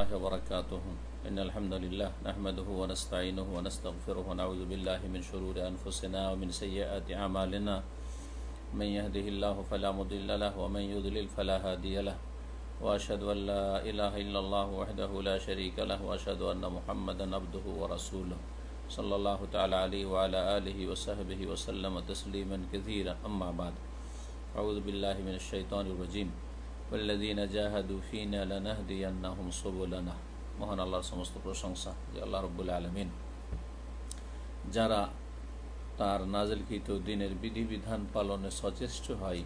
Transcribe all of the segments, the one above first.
الله وبركاته إن الحمد لله نحمده ونستعينه ونستغفره ونعوذ بالله من شرور أنفسنا ومن سيئات أعمالنا من يهده الله فلا مضل له ومن يضلل فلا هادي له وأشهد أن لا إله إلا الله وحده لا شريك له وأشهد أن محمدا عبده ورسوله صلى الله تعالى عليه وعلى آله وصحبه وسلم تسليما كثيرا أما بعد أعوذ بالله من الشيطان الرجيم والذين جاهدوا فينا لنهدينهم سبلنا মহান আল্লাহর সমস্ত প্রশংসা যে আল্লাহ রব্বুল আলমিন যারা তার নাজলকৃত দিনের বিধিবিধান পালনে সচেষ্ট হয়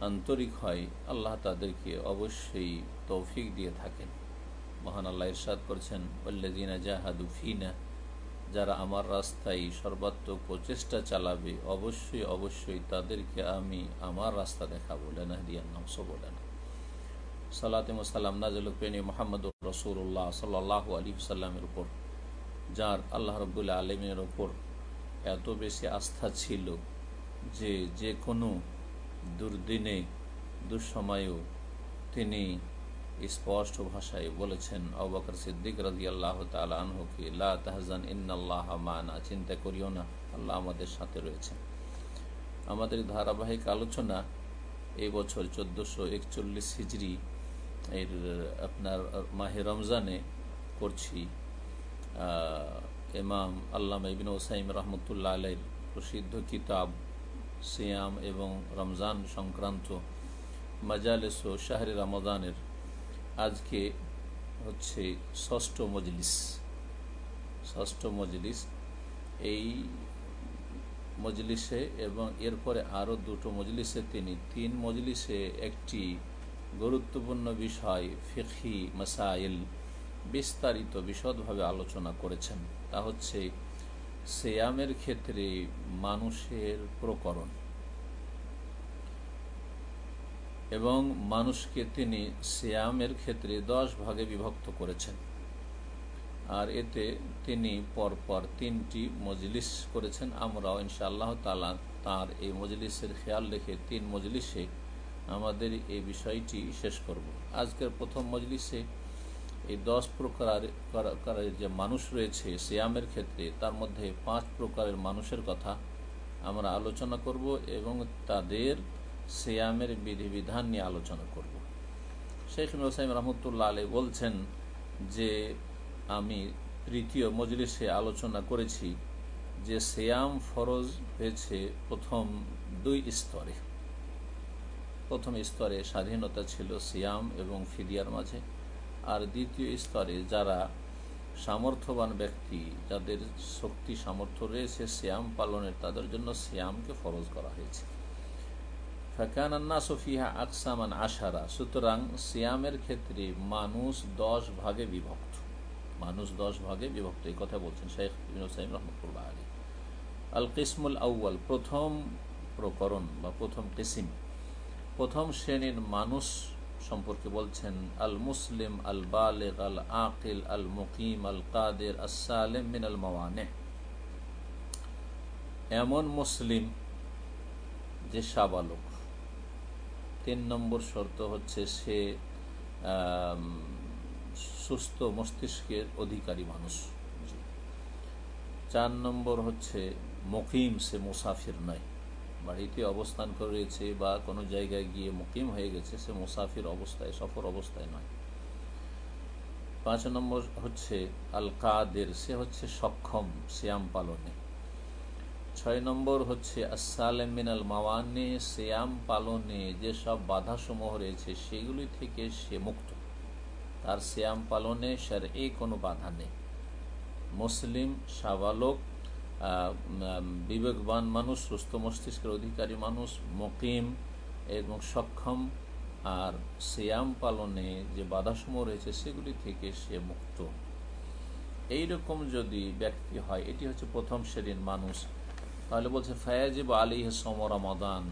আন্তরিক হয় আল্লাহ তাদেরকে অবশ্যই তৌফিক দিয়ে থাকেন মহান আল্লাহ ইরশাদ করছেন বল্লেদিনা জাহাদু ফিনা যারা আমার রাস্তায় সর্বাত্মক প্রচেষ্টা চালাবে, অবশ্যই অবশ্যই তাদেরকে আমি আমার রাস্তা দেখা দেখাবো লেনাহদিয়ান নামসো বলে না। সালাতিম সাল্লাম নাজল প্রেনী মোহাম্মদ রসুল্লাহ সাল্লাহ আলী সাল্লামের উপর, যার আল্লাহ রবুল্লা আলমের ওপর এত বেশি আস্থা ছিল যে যে কোনো দুর্দিনে, দুঃসময়েও তিনি স্পষ্ট ভাষায় বলেছেন আবাকর সিদ্দিক রাজি আল্লাহ তালহকে তাহজান, ইন্নাল্লাহ মানা। চিন্তা করিও না, আল্লাহ আমাদের সাথে রয়েছেন। আমাদের ধারাবাহিক আলোচনা এই বছর চোদ্দোশো একচল্লিশ হিজড়ি এর আপনার মাহে রমজানে করছি। ইমাম আল্লাহ ইবিন ওসাইম রহমতুল্লাহ আলাইর প্রসিদ্ধ কিতাব সিয়াম এবং রমজান সংক্রান্ত মাজালেস ও শাহরি রমজানের আজকে হচ্ছে ষষ্ঠ মজলিস। ষষ্ঠ মজলিস। এই মজলিসে এবং এরপরে আরও দুটো মজলিসে তিনি, তিন মজলিসে একটি গুরুত্বপূর্ণ বিষয় ফিখি মাসাইল, বিস্তারিত বিশদভাবে আলোচনা করেছেন। তা হচ্ছে, সেয়ামের ক্ষেত্রে মানুষের প্রকরণ। এবং মানুষকে তিনি শ্যামের ক্ষেত্রে দশ ভাগে বিভক্ত করেছেন। আর এতে তিনি পরপর তিনটি মজলিস করেছেন। আমরাও ইনশাআল্লাহ তালা তার এই মজলিসের খেয়াল রেখে তিন মজলিসে আমাদের এই বিষয়টি শেষ করব। আজকের প্রথম মজলিসে এই দশ প্রকারের যে মানুষ রয়েছে শ্যামের ক্ষেত্রে, তার মধ্যে পাঁচ প্রকারের মানুষের কথা আমরা আলোচনা করব এবং তাদের সিয়ামের বিধিবিধান নিয়ে আলোচনা করব। শেখ হোসাইম রহমতুল্লাহ আলী বলছেন যে, আমি তৃতীয় মজলিসে আলোচনা করেছি যে সিয়াম ফরজ হয়েছে প্রথম দুই স্তরে। প্রথম স্তরে স্বাধীনতা ছিল সিয়াম এবং ফিদিয়ার মাঝে, আর দ্বিতীয় স্তরে যারা সামর্থ্যবান ব্যক্তি, যাদের শক্তি সামর্থ্য রয়েছে শ্যাম পালনের, তাদের জন্য শ্যামকে ফরজ করা হয়েছে। ফাকান্না সফিহা আকসামান আশারা। সুতরাং সিয়ামের ক্ষেত্রে মানুষ দশ ভাগে বিভক্ত। মানুষ দশ ভাগে বিভক্ত। এই কথা বলছেন শেখ সাইম রহমতুল্লাহ আলী আল কিসমুল আউ্য়াল, প্রথম প্রকরণ বা প্রথম কিসিম প্রথম শ্রেণির মানুষ সম্পর্কে বলছেন, আল মুসলিম, আল বালেগ, আল আকিল, আল মুকিম, আল কাদের আসালেম মিন আল মাওয়ানে। এমন মুসলিম যে সাবালক তিন নম্বর শর্ত হচ্ছে সে সুস্থ মস্তিষ্কের অধিকারী মানুষ। চার নম্বর হচ্ছে মকিম, সে মুসাফির নয়। বাড়িতে অবস্থান করে রয়েছে বা কোনো জায়গায় গিয়ে মুকিম হয়ে গেছে, সে মুসাফির অবস্থায়, সফর অবস্থায় নয়। পাঁচ নম্বর হচ্ছে আল কাদের সে হচ্ছে সক্ষম শ্যাম পালনে। ছয় নম্বর হচ্ছে আসালেমিন আল মাওয়ানে শ্যাম পালনে যেসব বাধাসমূহ রয়েছে, সেগুলি থেকে সে মুক্ত। তার শ্যাম পালনে সার এই কোনো বাধা নেই। মুসলিম সাবালক বিবেকবান মানুষ, সুস্থ মস্তিষ্কের অধিকারী মানুষ, মকিম এবং সক্ষম, আর শ্যাম পালনে যে বাধাসমূহ রয়েছে, সেগুলি থেকে সে মুক্ত। এইরকম যদি ব্যক্তি হয়, এটি হচ্ছে প্রথম শ্রেণির মানুষ। তাহলে বলছে, ফায়াজিব আলী সম রমাদান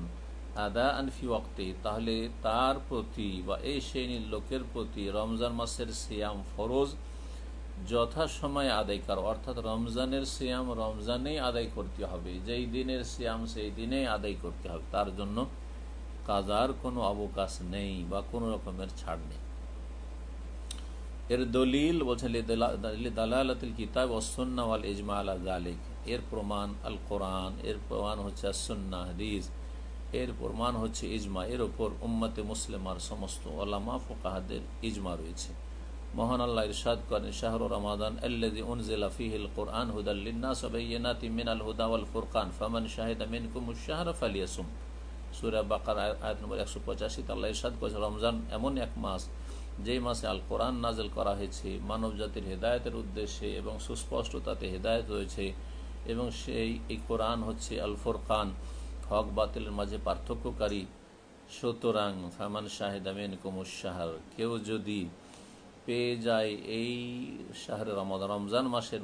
আদা আনফি ওয়াক্তে। তাহলে তার প্রতি বা এই শ্রেণির লোকের প্রতি রমজান মাসের সিয়াম ফরজ, যথাসময়ে আদায় কর। অর্থাৎ রমজানের সিয়াম রমজানেই আদায় করতে হবে। যেই দিনের সিয়াম সেই দিনেই আদায় করতে হবে। তার জন্য কাজার কোনো অবকাশ নেই বা কোনো রকমের ছাড় নেই। এর দলিল বলছেন দালালাতুল কিতাব ওসন্না ওয়াল ইজমা আলা জালিক এর প্রমাণ আল কোরআন এর প্রমাণ হচ্ছে সন্না হাদিস, এর প্রমাণ হচ্ছে ইজমা, এর ওপর উম্মতে মুসলিমার সমস্ত ওলামা, ফোকাহাদের ইজমা রয়েছে। মহান আল্লাহ ইরশাদ করেন, শাহর রমাদান, আল্লাযী উনজিলা ফীহিল কুরআন হুদাল লিন-নাস মিনাল হুদা ওয়াল ফুরকান, ফামান শাহিদা মিনকুমুশ শাহরা ফালিয়াসুম। সূরা বাকারা আয়াত নম্বর 185 তে আল্লাহ ইরশাদ করেছেন রমজান এমন এক মাস, যেই মাসে আল কোরআন নাজেল করা হয়েছে মানব জাতির হেদায়তের উদ্দেশ্যে এবং সুস্পষ্ট তাতে হেদায়ত রয়েছে এবং সেই এই কোরআন হচ্ছে আল ফোরকান হক বাতিলের মাঝে পার্থক্যকারী। সুতরাং ফামান শাহেদ আমিন কুমুর শাহর, কেউ যদি পেয়ে যায় এই শাহরে রমজান রমজান মাসের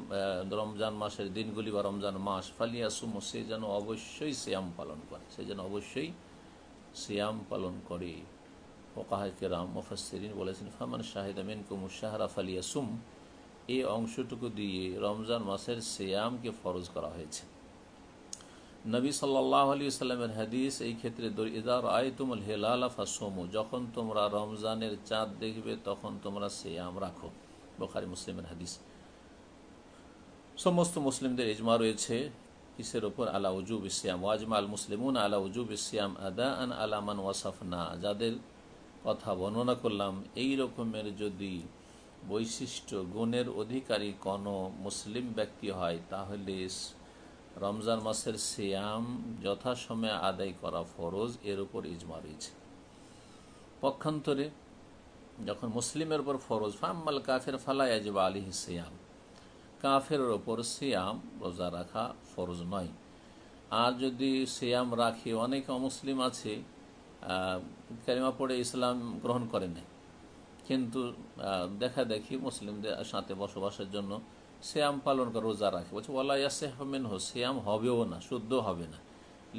রমজান মাসের দিনগুলি বা রমজান মাস ফালিয়া সুমো সে যেন অবশ্যই শ্যাম পালন করে, সে যেন অবশ্যই শ্যাম পালন করে। ফোকাহাকেরাম মুফাসসিরিন বলেছেন, ফামান শাহিদ আমিন কুমুর শাহরা ফালিয়া সুম এই অংশটুকু দিয়ে রমজান মাসের সিয়ামকে ফরজ করা হয়েছে। নবী সাল্লাহ আলী সাল্লামের হাদিস এই ক্ষেত্রে ইদার আয়তুমুল হেলাল ফাসমু যখন তোমরা রমজানের চাঁদ দেখবে তখন তোমরা সিয়াম রাখো। বোখারি, মুসলিমের হাদিস। সমস্ত মুসলিমদের ইজমা রয়েছে, কিসের ওপর আলা উজুব ইসিয়াম ওয়াজমা আল মুসলিমুন আলা উজুব ইসিয়াম আদা আন আলামান ওয়াসাফনা যাদের কথা বর্ণনা করলাম, এই রকমের যদি বৈশিষ্ট্য, গুণের অধিকারী কোনো মুসলিম ব্যক্তি হয়, তাহলে রমজান মাসের সিয়াম যথাসময়ে আদায় করা ফরজ, এর উপর ইজমা রয়েছে। পক্ষান্তরে, যখন মুসলিমের উপর ফরজ, ফাম্মাল কাফের ফালাই আজবা আলী সিয়াম। কাফের ওপর সিয়াম রোজা রাখা ফরজ নয়। আর যদি সিয়াম রাখে, অনেক অমুসলিম আছে কারিমা পড়ে ইসলাম গ্রহণ করে নেয় কিন্তু দেখা দেখি মুসলিমদের সাথে বসবাসের জন্য শ্যাম পালন করে, রোজা রাখে। বলছে ওলাইয়াসেহমেন হো শ্যাম হবেও না, শুদ্ধ হবে না।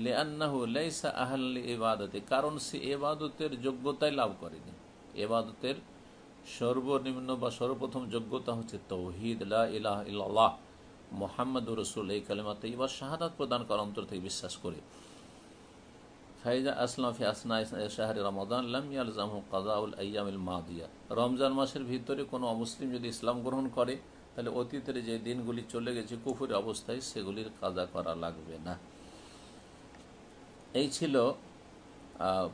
লেআন্নাহু লাইসা আহলি এবাদতে কারণ সে এবাদতের যোগ্যতাই লাভ করেনি। এবাদতের সর্বনিম্ন বা সর্বপ্রথম যোগ্যতা হচ্ছে তৌহিদ ইলাহ ইল্লাহ মোহাম্মদ রসুল এই কালিমাতে এবার শাহাদাত প্রদান করা অন্তর থেকে বিশ্বাস করে। ফাইজা মাদিয়া রমজান মাসের ভিতরে কোনো অমুসলিম যদি ইসলাম গ্রহণ করে, তাহলে অতীতের যে দিনগুলি চলে গেছে কুফুরি অবস্থায়, সেগুলির কাজা করা লাগবে না। এই ছিল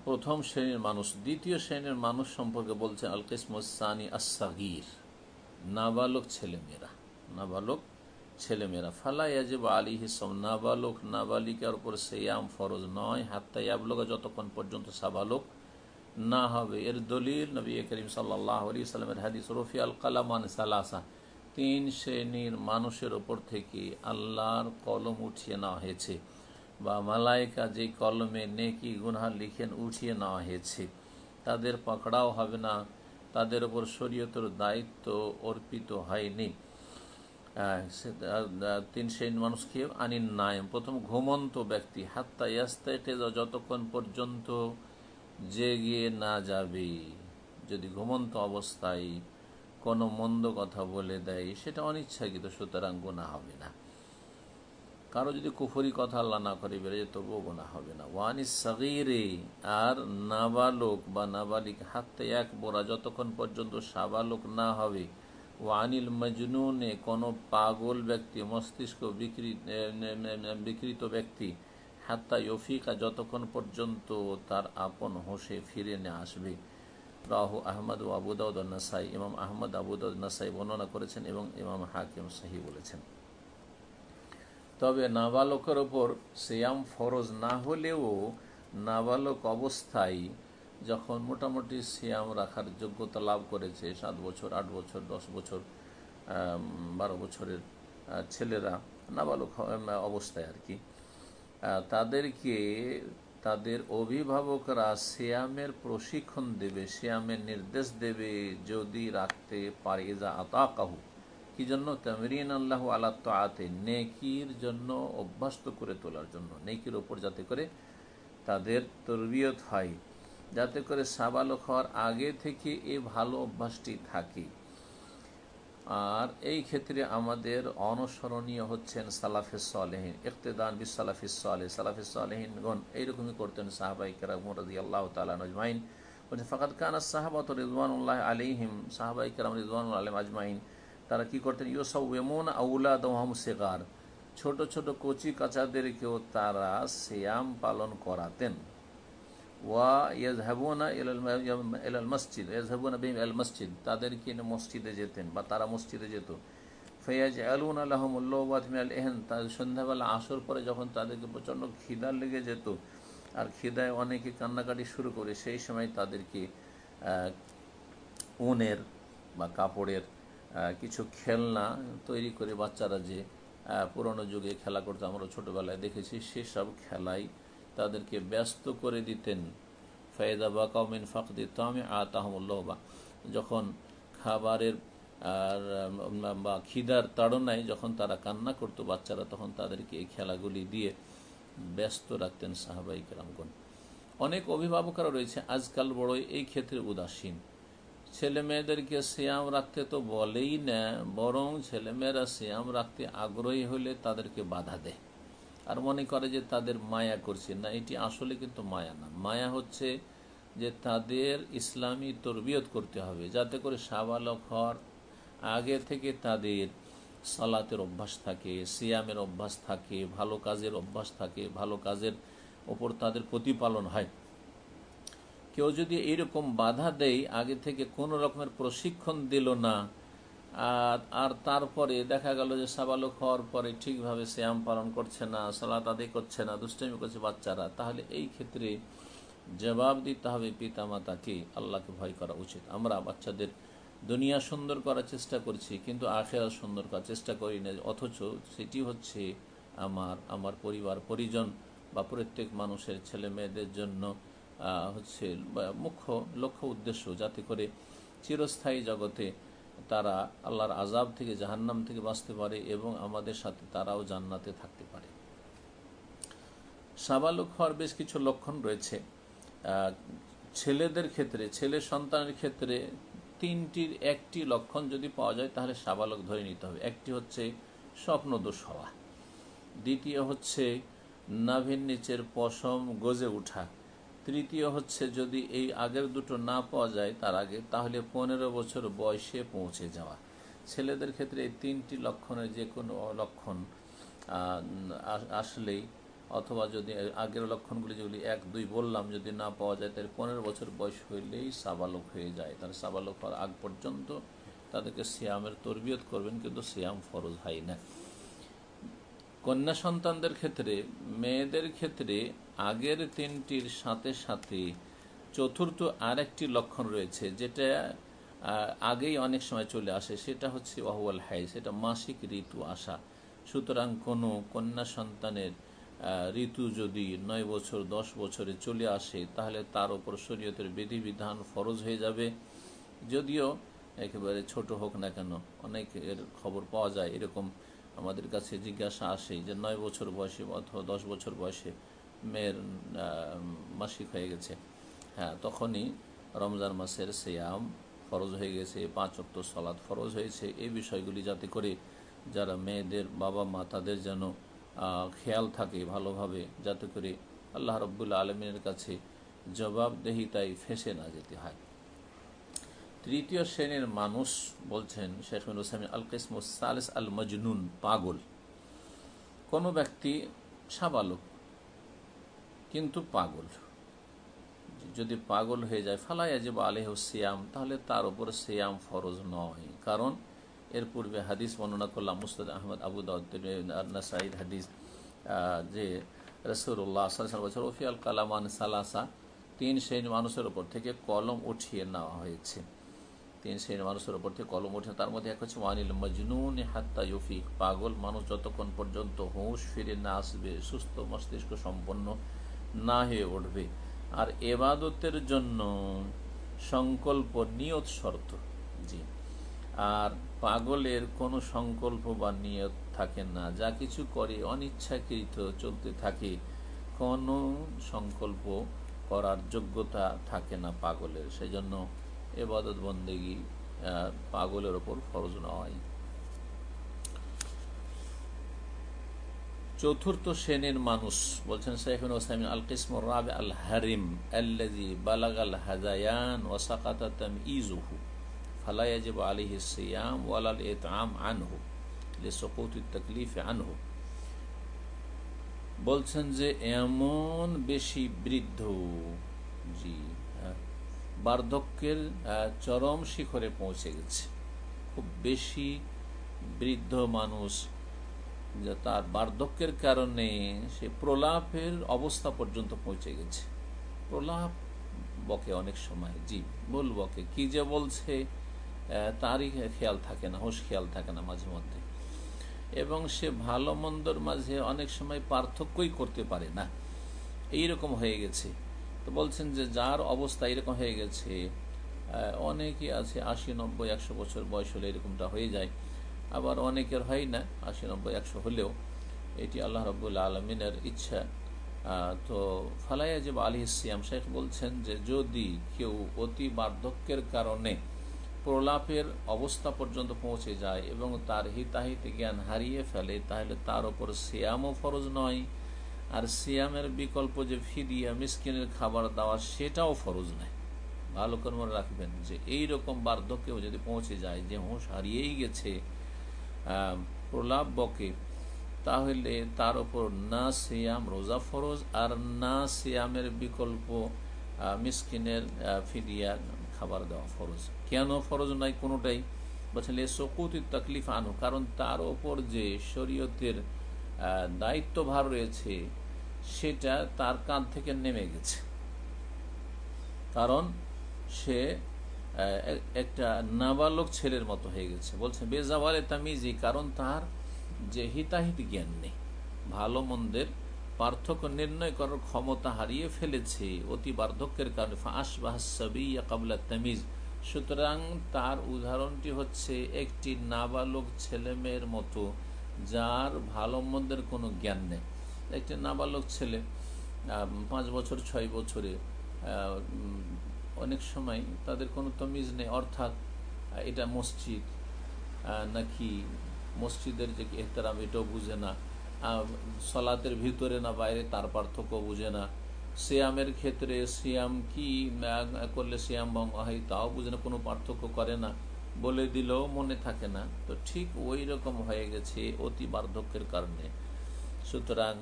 প্রথম শ্রেণির মানুষ। দ্বিতীয় শ্রেণির মানুষ সম্পর্কে বলছেন আল কিসমসানি আসাগির নাবালক ছেলেমেয়েরা। নাবালক ছেলেমেয়েরা, ফালা ইয়াজিব আলী হিসম নাবালক, নাবালিকার উপর সেয়াম ফরজ নয় হাত্তাই আবলোক যতক্ষণ পর্যন্ত সাবালক না হবে। এর দলিল নবী করিম সাল্লাহ আলী সাল্লামের হাদিস রফি আল কালামান সালাসা, তিন শ্রেণির মানুষের ওপর থেকে আল্লাহর কলম উঠিয়ে নেওয়া হয়েছে বা মালাইকা যে কলমে নেকি গুনহা লিখেন উঠিয়ে নেওয়া হয়েছে। তাদের পাকড়াও হবে না, তাদের ওপর শরীয়তের দায়িত্ব অর্পিত হয়নি। তিন শ্রেণির মানুষকে আনিন নায়ম প্রথম, ঘুমন্ত ব্যক্তি। হাত্তা ইয়াস্তাইতে যতক্ষণ পর্যন্ত জেগে না যাবে। যদি ঘুমন্ত অবস্থায় কোনো মন্দ কথা বলে দেয়, সেটা অনিচ্ছাকৃত, সুতরাং গোনা হবে না। কারও যদি কুফরি কথা আল্লাহ না করে বেড়ে তবুও গোনা হবে না। ওয়ানি সাগিরে, আর নাবালক বা নাবালিক হাতে এক বোরা, যতক্ষণ পর্যন্ত সাবালক না হবে ওয়ানিল মজনুনে কোনো পাগল ব্যক্তি, মস্তিষ্ক বিকৃত ব্যক্তি, হাত্তা ইফিকা যতক্ষণ পর্যন্ত তার আপন হোসে ফিরে নিয়ে আসবে। রাহু আহমদ ও আবুদাউদ নাসাই ইমাম আহমদ আবুদাউদ নাসাই বর্ণনা করেছেন এবং ইমাম হাকিম সাহি বলেছেন। তবে নাবালকের ওপর সিয়াম ফরজ না হলেও নাবালক অবস্থায় যখন মোটামুটি সিয়াম রাখার যোগ্যতা লাভ করেছে, সাত বছর, আট বছর, দশ বছর বারো বছরের ছেলেরা, নাবালক অবস্থায় আর কি তাদেরকে তাদের অভিভাবকরা শ্যামের প্রশিক্ষণ দেবে শ্যামের নির্দেশ দেবে, যদি রাখতে পারে যা আতা কাহু কি জন্য? তামরিন আল্লাহ আল্লাহ আতে নেকির জন্য অভ্যস্ত করে তোলার জন্য। নেকির ওপর যাতে করে তাদের তরবিয়ত হয়। যাতে করে সাবালক হওয়ার আগে থেকে এই ভালো অভ্যাসটি থাকে। আর এই ক্ষেত্রে আমাদের অনুসরণীয় হচ্ছেন সালাফিস সালেহীন, ইকতেদান বিস সালাফিস সালেহ। সালাফিস সালেহীনগণ এইরকমই করতেন সাহাবাই কেরামরাদি আল্লাহ তালা নজমাইন বলছে ফাকাত কানা সাহাবাত রিজওয়ানুল্লাহ আলিহিম সাহাবাই কেরাম রিজওয়ানুল আলম আজমাইন, তারা কি করতেন? ইউসাউমন আউলাদ সেগার। ছোট ছোট কচি কাচাদেরকেও তারা সিয়াম পালন করাতেন। ওয়া ইয়াজহাবুনা এলাল মসজিদ ইয়াজহাবুনা বিহিম এল মসজিদ, তাদেরকে মসজিদে যেতেন বা তারা মসজিদে যেত। ফৈয়াজ আলুন আল্লাহমুল্লাহমিনাল এহেন তাদের সন্ধ্যাবেলা আসর পরে যখন তাদেরকে প্রচণ্ড খিদার লেগে যেত আর খিদায় অনেকে কান্নাকাটি শুরু করে, সেই সময় তাদেরকে উনের বা কাপড়ের কিছু খেলনা তৈরি করে বাচ্চারা যে পুরনো যুগে খেলা করতে, আমরা ছোটোবেলায় দেখেছি, সেসব খেলাই তাদেরকে ব্যস্ত করে দিতেন। ফায়দা বা কাউমিন ফাকদি তামে আতাহমুল্লাহবা যখন খাবারের আর বা খিদার তাড়নায় যখন তারা কান্না করতো বাচ্চারা, তখন তাদেরকে এই খেলাগুলি দিয়ে ব্যস্ত রাখতেন সাহাবাই কেরামগণ। অনেক অভিভাবকরা রয়েছে, আজকাল বড়ই এই ক্ষেত্রে উদাসীন। ছেলে মেয়েদেরকে শ্যাম রাখতে তো বলেই না, বরং ছেলেমেয়েরা শ্যাম রাখতে আগ্রহী হলে তাদেরকে বাধা দেয়। আর মনে করে যে তাদের মায়া করছে। না, এটি আসলে কিন্তু মায়া না। মায়া হচ্ছে যে তাদের ইসলামী তরবিয়ত করতে হবে, যাতে করে সাবালক হওয়ার আগে থেকে তাদের সালাতের অভ্যাস থাকে, সিয়ামের অভ্যাস থাকে, ভালো কাজের অভ্যাস থাকে, ভালো কাজের ওপর তাদের প্রতিপালন হয়। কেউ যদি এইরকম বাধা দেয়, আগে থেকে কোনো রকমের প্রশিক্ষণ দিল না আর তারপরে দেখা গেল যে সাবালক হওয়ার পরে ঠিকভাবে শ্যাম পালন করছে না, সালাত আদায় করছে না, দুষ্টামি করছে বাচ্চারা, তাহলে এই ক্ষেত্রে জবাব দিতে হবে পিতা মাতাকে আল্লাহকে ভয় করা উচিত। আমরা বাচ্চাদের দুনিয়া সুন্দর করার চেষ্টা করছি, কিন্তু আখেরা সুন্দর করার চেষ্টা করি না, অথচ সেটি হচ্ছে আমার আমার পরিবার, পরিজন বা প্রত্যেক মানুষের ছেলে মেয়েদের জন্য হচ্ছে মুখ্য, লক্ষ্য উদ্দেশ্য, যাতে করে চিরস্থায়ী জগতে তারা আল্লাহর আজাব থেকে জাহান্নাম থেকে বাঁচতে পারে এবং আমাদের সাথে তারাও জান্নাতে থাকতে পারে। সাবালক হওয়ার বেশ কিছু লক্ষণ রয়েছে। ছেলেদের ক্ষেত্রে, ছেলে সন্তানের ক্ষেত্রে তিনটির একটি লক্ষণ যদি পাওয়া যায় তাহলে সাবালক ধরে নিতে হবে। একটি হচ্ছে স্বপ্নদোষ হওয়া। দ্বিতীয় হচ্ছে নাভির নিচের পশম গজে উঠা তৃতীয় হচ্ছে যদি এই আগের দুটো না পাওয়া যায় তার আগে, তাহলে পনেরো বছর বয়সে পৌঁছে যাওয়া। ছেলেদের ক্ষেত্রে এই তিনটি লক্ষণের যে কোনো লক্ষণ আসলেই, অথবা যদি আগের লক্ষণগুলি যেগুলি এক, দুই বললাম যদি না পাওয়া যায়, তাহলে পনেরো বছর বয়স হইলেই সাবালক হয়ে যায়। তাহলে সাবালক হওয়ার আগ পর্যন্ত তাদেরকে সিয়ামের তরবিয়ত করবেন, কিন্তু সিয়াম ফরজ হয় না। কন্যা সন্তানদের ক্ষেত্রে, মেয়েদের ক্ষেত্রে আগের তিনটির সাথে সাথে চতুর্থ আরেকটি লক্ষণ রয়েছে, যেটা আগেই অনেক সময় চলে আসে, সেটা হচ্ছে ওয়াহুয়াল হাই সেটা মাসিক ঋতু আসা। সুতরাং কোনো কন্যা সন্তানের ঋতু যদি নয় বছর, দশ বছরে চলে আসে, তাহলে তার ওপর শরীয়তের বিধিবিধান ফরজ হয়ে যাবে। যদিও একেবারে ছোট হোক না কেন, অনেকের খবর পাওয়া যায় এরকম আমাদের কাছে জিজ্ঞাসা আসে যে নয় বছর বয়সে অথবা দশ বছর বয়সে মেয়ের মাসিক হয়ে গেছে। হ্যাঁ তখনই রমজান মাসের সেয়াম ফরজ হয়ে গেছে, পাঁচ অক্ট সলাদ ফরজ হয়েছে। এই বিষয়গুলি যাতে করে যারা মেয়েদের বাবা মা, তাদের যেন খেয়াল থাকে ভালোভাবে, যাতে করে আল্লাহ রব্বুল্লা আলমিনের কাছে জবাবদেহিতাই ফেসে না যেতে হয়। তৃতীয় শ্রেণির মানুষ বলছেন শেখুল হোসেন আল কিসমুসালিস আল মজনুন পাগল। কোনো ব্যক্তি সাবালক, কিন্তু পাগল। যদি পাগল হয়ে যায় ফালাইয়া যে আলেহ সিয়াম, তাহলে তার উপর সিয়াম ফরজ নয়। কারণ এর পূর্বে হাদিস বর্ণনা করলাম মুস্তাদ আহমদ, আবু দাউদ্দিন হাদিস যে রসুল্লাহ বছর ওফিয়াল কালামান সালাসা তিন শ্রেণি মানুষের ওপর থেকে কলম উঠিয়ে নেওয়া হয়েছে। তিন শ্রেণির মানুষের ওপর থেকে কলম উঠে তার মধ্যে এক হচ্ছে ওয়ানিল মজনুন হাত্তা ইউফিক পাগল। মানুষ যতক্ষণ পর্যন্ত হুঁশ ফিরে না আসবে, সুস্থ মস্তিষ্ক সম্পন্ন না হয়ে উঠবে। আর এবাদতের জন্য সংকল্প নিয়ত শর্ত, জি। আর পাগলের কোনো সংকল্প বা নিয়ত থাকে না। যা কিছু করে অনিচ্ছাকৃত চলতে থাকে, কোনো সংকল্প করার যোগ্যতা থাকে না পাগলের। সেই জন্য এবাদত বন্দেগি পাগলের ওপর ফরজ নয়। চতুর্থ শ্রেণির মানুষ বলছেন শেখুন ওসাইমিন আল কিসম রাব আল হারিম আল্লাজি বালাগ আল হাজায়ান ওয়াসাকাতাম ইজুহু ফালাইয়াজিব আলিহি সিয়াম ওয়ালাল ইতআম আনহু লিসকুত তকলিফ আনহু। বলছেন যে এমন বেশি বৃদ্ধ, জি বার্ধক্যের চরম শিখরে পৌঁছে গেছে। খুব বেশি বৃদ্ধ মানুষ যে তার বার্ধক্যের কারণে সে প্রলাপের অবস্থা পর্যন্ত পৌঁছে গেছে। প্রলাপ বকে অনেক সময়, জি, বল বকে। কি যে বলছে তারই খেয়াল থাকে না, হুশ খেয়াল থাকে না মাঝে মধ্যে। এবং সে ভালো মন্দর মাঝে অনেক সময় পার্থক্যই করতে পারে না। এইরকম হয়ে গেছে। তো বলছেন যে যার অবস্থা এরকম হয়ে গেছে অনেকে আছে আশি, নব্বই, একশো বছর বয়স হলে এরকমটা হয়ে যায়। আবার অনেকের হয় না, আশি, নব্বই, একশো হলেও। এটি আল্লাহ রব্বুল আলমিনের ইচ্ছা। তো ফালাইয়াজিব আলী সিয়াম। শেখ বলছেন যে যদি কেউ অতি বার্ধক্যের কারণে প্রলাপের অবস্থা পর্যন্ত পৌঁছে যায় এবং তার হিতাহিত জ্ঞান হারিয়ে ফেলে, তাহলে তার ওপর সিয়ামও ফরজ নয় আর সিয়ামের বিকল্প যে ফিদিয়া, মিসকিনের খাবার দেওয়া, সেটাও ফরজ নয়। ভালো করে মনে রাখবেন যে এই রকম বার্ধক্যেও যদি পৌঁছে যায়, যে হুঁশ হারিয়েই গেছে প্রলাপ বকে, তাহলে তার ওপর না সিয়াম রোজা ফরজ আর না সিয়ামের বিকল্প মিসকিনের ফিদিয়া খাবার দেওয়া ফরজ। কেন ফরজ নাই কোনোটাই? বলছেন সকুতি তকলিফ আনো কারণ তার ওপর যে শরীয়তের দায়িত্বভার রয়েছে, সেটা তার কাঁধ থেকে নেমে গেছে। কারণ সে একটা নাবালক ছেলের মতো হয়ে গেছে। বলছে বেজাওয়ালে তামিজি, কারণ তার যে হিতাহিত জ্ঞান নেই, ভালো মন্দের পার্থক্য নির্ণয় করার ক্ষমতা হারিয়ে ফেলেছে, অতি বার্ধক্যের কারণে। ফাঁস বাহাসবিয়া কাবলা তামিজ। সুতরাং তার উদাহরণটি হচ্ছে, একটি নাবালক ছেলেমেয়ের মতো যার ভালো মন্দের কোনো জ্ঞান নেই। একটি নাবালক ছেলে পাঁচ বছর, ছয় বছরে অনেক সময় তাদের কোনো তমিজ নেই, অর্থাৎ এটা মসজিদ নাকি মসজিদের যে এহতারাম এটাও বুঝে না সলাতের ভিতরে না বাইরে তার পার্থক্য বুঝে না। সিয়ামের ক্ষেত্রে সিয়াম কি করলে সিয়াম ভঙ্গ হয় তাও বুঝে না, কোনো পার্থক্য করে না। বলে দিলেও মনে থাকে না। তো ঠিক ওই রকম হয়ে গেছে অতি বার্ধক্যের কারণে। সুতরাং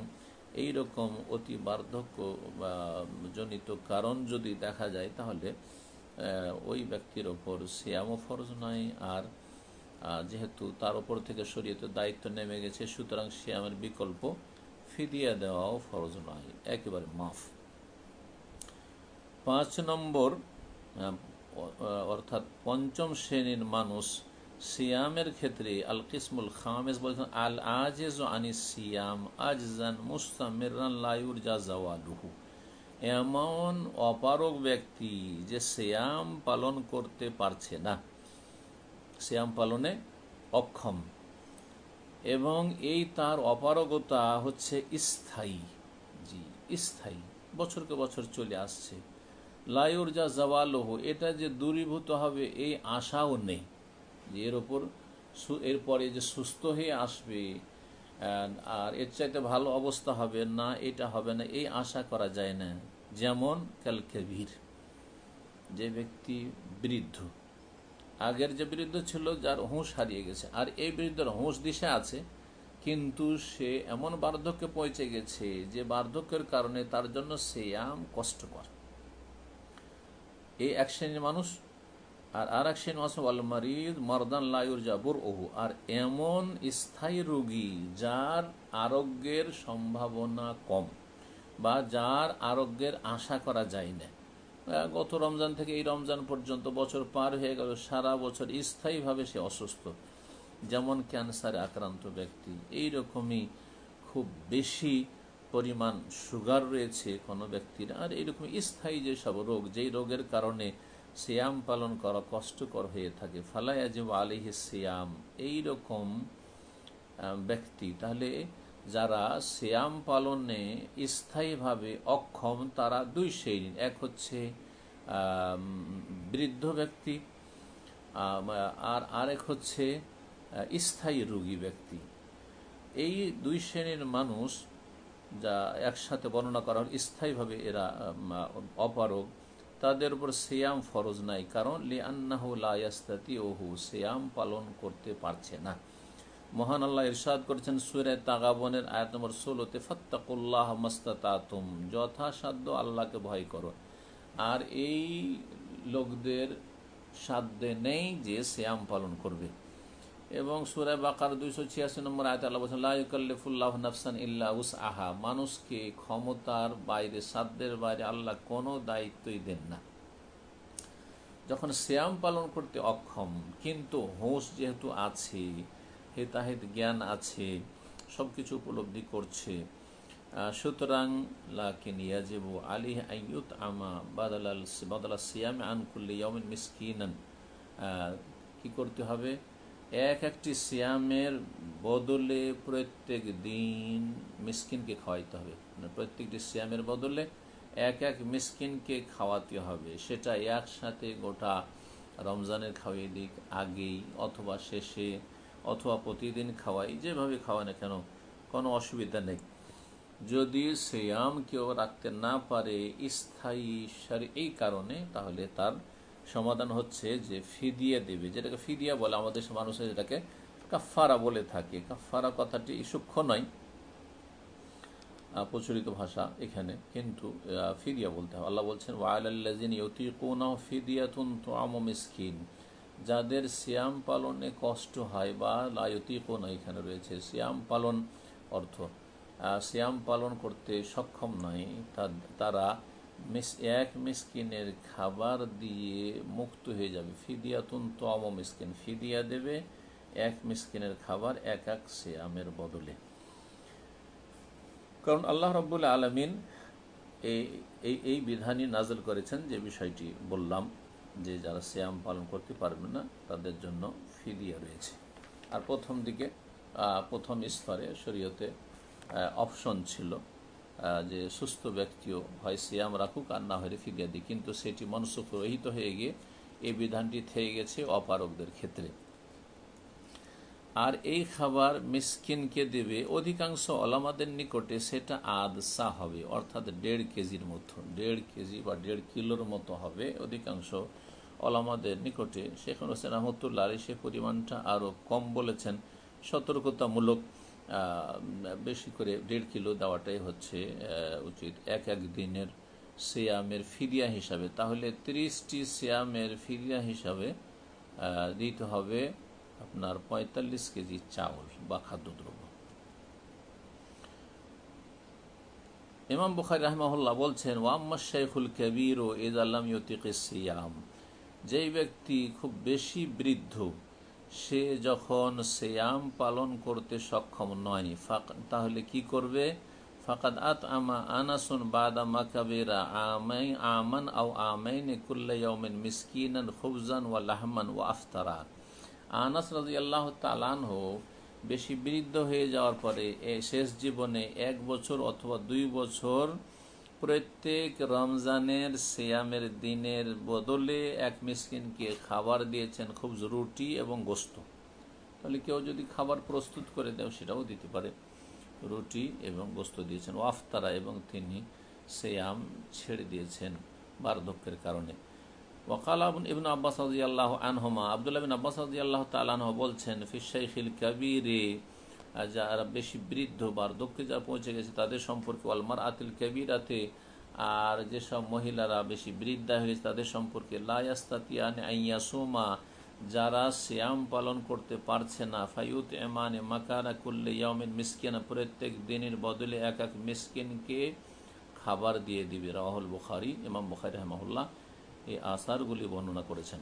এই রকম অতি বার্ধক্য জনিত কারণ যদি দেখা যায়, তাহলে ওই ব্যক্তির ওপর সিয়ামও ফরজ নয়। আর যেহেতু তার ওপর থেকে শরীয়তের দায়িত্ব নেমে গেছে, সুতরাং সিয়ামের বিকল্প ফিদিয়া দেওয়াও ফরজ নয়। একেবারে মাফ। পাঁচ নম্বর অর্থাৎ পঞ্চম শ্রেণির মানুষ সিয়ামের ক্ষেত্রে আল কিসমুল খামেজ বলছেন আল আজেজ আনি সিয়াম আজজান মুস্তামিরান লাইউর যা জাওয়ালুহু এমন অপারক ব্যক্তি যে সিয়াম পালন করতে পারছে না। সিয়াম পালনে অক্ষম। এবং এই তার অপারগতা হচ্ছে স্থায়ী। জি, স্থায়ী। বছরকে বছর চলে আসছে। লায়ুর যা জওয়ালহ, এটা যে দূরীভূত হবে, এই আশাও নেই। যে এর ওপর এরপরে যে সুস্থ হয়ে আসবে আর এর চাইতে ভালো অবস্থা হবে, না, এটা হবে না, এই আশা করা যায় না। যেমন ক্যালকেভির যে ব্যক্তি বৃদ্ধ। আগের যে বৃদ্ধ ছিল, যার হুঁশ হারিয়ে গেছে। আর এই বৃদ্ধের হুঁশ দিশে আছে, কিন্তু সে এমন বার্ধক্যে পৌঁছে গেছে, যে বার্ধক্যের কারণে তার জন্য সেয়াম কষ্টকর। এই এক শ্রেণির মানুষ আর আর এক শ্রেণি মানুষ আল মারিদ মর্দান লায়ুর জাবুর ওহু আর এমন স্থায়ী রোগী যার আরোগ্যের সম্ভাবনা কম বা যার আরোগ্যের আশা করা যায় না। গত রমজান থেকে এই রমজান পর্যন্ত বছর পার হয়ে গেল, সারা বছর স্থায়ীভাবে সে অসুস্থ। যেমন ক্যান্সারে আক্রান্ত ব্যক্তি এই রকমই খুব বেশি পরিমাণ সুগার রয়েছে কোনো ব্যক্তির। আর এইরকম স্থায়ী যেসব রোগ, যেই রোগের কারণে সিয়াম পালন করা কষ্টকর হয়ে থাকে। ফালাইয়াজিব আলিহ সিয়াম। এইরকম ব্যক্তি, তাহলে যারা শ্যাম পালনে স্থায়ীভাবে অক্ষম, তারা দুই শ্রেণির। এক হচ্ছে বৃদ্ধ ব্যক্তি আর আরেক হচ্ছে স্থায়ী রোগী ব্যক্তি। এই দুই শ্রেণির মানুষ যা একসাথে বর্ণনা করা হল, স্থায়ীভাবে এরা অপারগ, তাদের উপর সিয়াম ফরজ নাই, কারণ লি আন্নাহু লাস্তাতি ওহু সিয়াম পালন করতে পারছে না। মহান আল্লাহ ইরশাদ করেছেন সুরে তাগাবনের আয়াত নম্বর ষোলোতে, ফত্তাকুল্লাহ মস্তাতুম যথাসাধ্য আল্লাহকে ভয় করো। আর এই লোকদের সাধ্যে নেই যে শ্যাম পালন করবে। এবং সুরায় বাকার দুইশো ছিয়াশি নম্বর আয়ত আল্লাহ বলছেন নাফসান ইল্লা উস আহা মানুষকে ক্ষমতার বাইরে, সাধ্যের বাইরে আল্লাহ কোনো দায়িত্বই দেন না। যখন শ্যাম পালন করতে অক্ষম, কিন্তু হোঁশ যেহেতু আছে, হেতাহেত জ্ঞান আছে সব কিছু উপলব্ধি করছে সুতরাং, লাকিন ইয়াজিবু আলিহ আইয়ুত আমা বাদালাল বাদালা সিয়াম আনকুল্লি ইয়মিন মিসকিনান। কি করতে হবে? এক একটি সিয়ামের বদলে প্রত্যেক দিন মিসকিনকে খাওয়াইতে হবে। মানে প্রত্যেকটি সিয়ামের বদলে এক এক মিসকিনকে খাওয়াতে হবে। সেটা একসাথে গোটা রমজানের খাওয়াই দিক আগেই অথবা শেষে অথবা প্রতিদিন খাওয়াই, যেভাবে খাওয়ায় না কেন, কোনো অসুবিধা নেই। যদি সিয়াম কেউ রাখতে না পারে স্থায়ী এই কারণে তাহলে তার সমাধান হচ্ছে যে ফিদিয়া দেবে, যেটাকে ফিদিয়া বলে আমাদের মানুষের যেটাকে কাফারা বলে থাকে। কাফারা কথাটি সূক্ষ্ম নয় প্রচলিত ভাষা এখানে, কিন্তু ফিদিয়া বলতে হবে। আল্লাহ বলছেন ওয়াইলাল্লাজিন ইউতিকুনা ফিদিয়াতুন তোয়াম মিসকিন। যাদের সিয়াম পালনে কষ্ট হয় বা লায়তিকুনা এখানে রয়েছে, সিয়াম পালন অর্থ সিয়াম পালন করতে সক্ষম নয় তারা মিস, এক মিসকিনের খাবার দিয়ে মুক্ত হয়ে যাবে। ফিদিয়াতুন তম মিসকিন। ফিদিয়া দেবে এক মিসকিনের খাবার, এক এক সিয়ামের বদলে। কারণ আল্লাহ রব্বুল আলমিন এই এই বিধানই নাজল করেছেন যে বিষয়টি বললাম যে যারা শ্যাম পালন করতে পারবে না, তাদের জন্য ফিদিয়া রয়েছে। আর প্রথম দিকে প্রথম স্তরে শরীয়তে অপশন ছিল যে সুস্থ ব্যক্তিও হয়, সিয়াম রাখুক আর না হলে ফিরিয়া দিই কিন্তু সেটি মনসুখ রহিত হয়ে গিয়ে এই বিধানটি থেকে গেছে অপারকদের ক্ষেত্রে। আর এই খাবার মিসকিনকে দেবে, অধিকাংশ অলামাদের নিকটে সেটা আদসা হবে, অর্থাৎ দেড় কেজির মতো, দেড় কেজি বা দেড় কিলোর মতো হবে অধিকাংশ অলামাদের নিকটে। শেখ হোসেন রহমতুল্লাহ সে পরিমাণটা আরও কম বলেছেন, সতর্কতামূলক। বেশি করে দেড় কিলো দেওয়াটাই হচ্ছে উচিত। এক এক দিনের সিয়ামের ফিরিয়া হিসাবে। তাহলে ত্রিশটি সিয়ামের ফিরিয়া হিসাবে দিতে হবে আপনার পঁয়তাল্লিশ কেজি চাউল বা খাদ্যদ্রব্য। ইমাম বুখারি রহমাহুল্লাহ বলছেন ওয়াম্মা শেখুল কবির ও ইদ আল্লাম ইয়তিক সিয়াম। যেই ব্যক্তি খুব বেশি বৃদ্ধ সে যখন সেয়াম পালন করতে সক্ষম নয় তাহলে কি করবে? ফাকাদ আত আমা আনাসুন বাদা মাকাবেরা আমাই আমান আও আমাইন কুল্লাইমিন মিসকিনান খুবজান ওয়া লাহমান ওয়া আফতারা। আনাস রাজি আল্লাহ তালানহ বেশি বৃদ্ধ হয়ে যাওয়ার পরে শেষ জীবনে এক বছর অথবা দুই বছর প্রত্যেক রমজানের সিয়ামের দিনের বদলে এক মিসকিনকে খাবার দিয়েছেন খুব রুটি এবং গোস্ত। তাহলে কেউ যদি খাবার প্রস্তুত করে দেয়, সেটাও দিতে পারে। রুটি এবং গোস্ত দিয়েছেন। ওয়াফতারা এবং তিনি সিয়াম ছেড়ে দিয়েছেন বার্ধক্যের কারণে। ওয়াকাল ইবন আব্বাস আল্লাহ আনহমা, আবদুল্লাহ আব্বাস আল্লাহ তালানহ বলছেন ফিসাইখিল কাবিরে যারা বেশি বৃদ্ধ বার্ধক্যে যারা পৌঁছে গেছে, তাদের সম্পর্কে অলমার আতিল কবিরাতে আর যেসব মহিলারা বেশি বৃদ্ধা হয়েছে তাদের সম্পর্কে লায়াস্তাতিয়ান আইয়াসুমা যারা শ্যাম পালন করতে পারছে না। ফাইউত এমানে মাকানা করলে ইয়মিন মিসকিনা, প্রত্যেক দিনের বদলে এক এক মিসকিনকে খাবার দিয়ে দিবে। রাহুল বুখারি, ইমাম বুখারি রহমাহুল্লাহ এই আসারগুলি বর্ণনা করেছেন।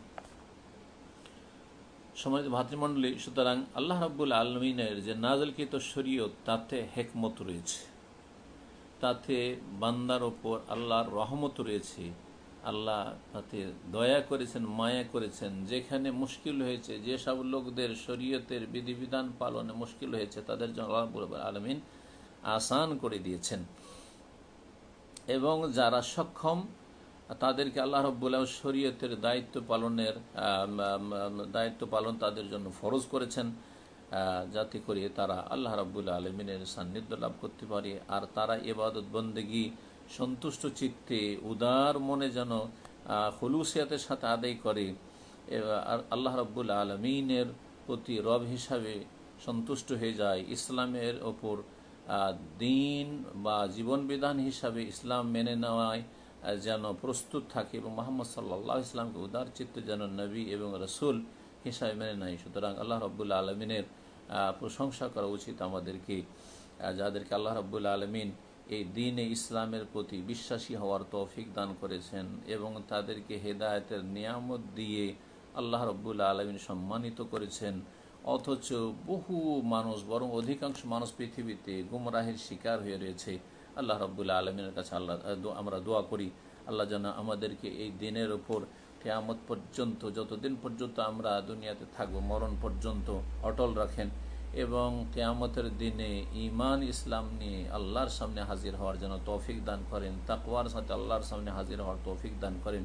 সমাজ ভাতৃমণ্ডলী, সুতরাং আল্লাহ রাবুল আলমিনের যে নাজলকৃত শরীয়ত, তাতে হেকমত রয়েছে। তাতে বান্দার ওপর আল্লাহর রহমত রয়েছে। আল্লাহ তাতে দয়া করেছেন, মায়া করেছেন। যেখানে মুশকিল হয়েছে, যেসব লোকদের শরীয়তের বিধিবিধান পালনে মুশকিল হয়েছে, তাদের জন্য আল্লাহ আলমিন আসান করে দিয়েছেন। এবং যারা সক্ষম তাদেরকে আল্লাহ রব্বুল্লাহ শরীয়তের দায়িত্ব পালনের দায়িত্ব পালন তাদের জন্য ফরজ করেছেন। যাতে করে তারা আল্লাহ রাবুল আলমিনের সান্নিধ্য লাভ করতে পারে। আর তারা এবাদত বন্দেগী, সন্তুষ্ট চিত্তে, উদার মনে যেন হলুসিয়াতের সাথে আদায় করে। আর আল্লাহ রব্বুল আলমিনের প্রতি রব হিসাবে সন্তুষ্ট হয়ে যায়। ইসলামের ওপর দিন বা জীবন বিধান হিসাবে ইসলাম মেনে নেওয়ায় যেন প্রস্তুত থাকে এবং মোহাম্মদ সাল্লাহ ইসলামকে উদার চিত্তে যেন নবী এবং রসুল হিসাবে মেনে নেয়। সুতরাং আল্লাহ রব্বুল্লা আলমিনের প্রশংসা করা উচিত আমাদেরকে যাদেরকে আল্লাহ রব্বুল্লা আলমিন এই দিনে ইসলামের প্রতি বিশ্বাসী হওয়ার তৌফিক দান করেছেন এবং তাদেরকে হেদায়তের নিয়ামত দিয়ে আল্লাহ রব্বুল্লা আলমিন সম্মানিত করেছেন। অথচ বহু মানুষ, বরং অধিকাংশ মানুষ পৃথিবীতে গুমরাহের শিকার হয়ে রয়েছে। আল্লাহ রব্বুল্লা আলমিনের কাছে আল্লাহ আমরা দোয়া করি, আল্লাহ যেন আমাদেরকে এই দিনের ওপর কেয়ামত পর্যন্ত, যতদিন পর্যন্ত আমরা দুনিয়াতে থাকব, মরণ পর্যন্ত অটল রাখেন এবং কেয়ামতের দিনে ইমান ইসলাম নিয়ে আল্লাহর সামনে হাজির হওয়ার জন্য তৌফিক দান করেন, তাকওয়ার সাথে আল্লাহর সামনে হাজির হওয়ার তৌফিক দান করেন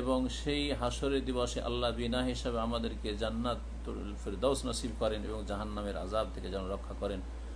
এবং সেই হাসরের দিবসে আল্লাহ বিনা হিসাবে আমাদেরকে জান্নাত ফিরদৌস নসিব করেন এবং জাহান্নামের আজাব থেকে যেন রক্ষা করেন।